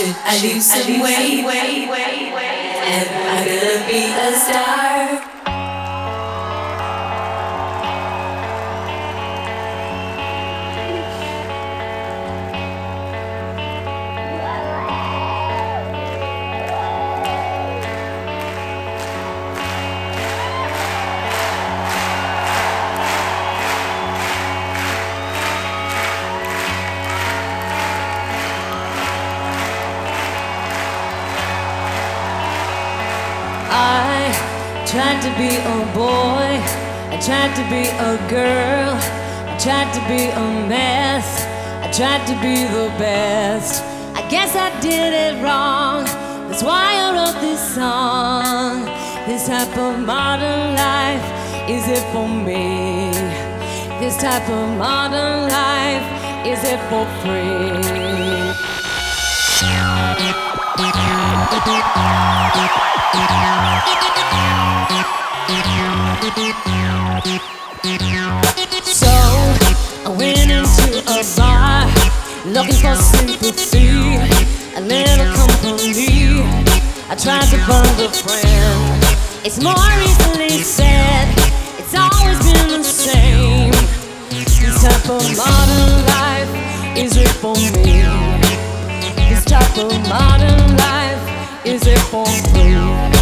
I lose some weight, and I'm gonna be a star. Tried to be a boy, I tried to be a girl, I tried to be a mess, I tried to be the best. I guess I did it wrong, that's why I wrote this song. This type of modern life, is it for me? This type of modern life, is it for free? So I went into a bar looking for sympathy, a little company. I tried to find a friend. It's more easily said, it's always been the same. This type of modern life, is it for me? This type of modern life, is it for free?